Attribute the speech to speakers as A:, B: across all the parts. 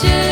A: just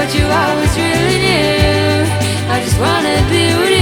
A: but you always really knew I just wanna be with you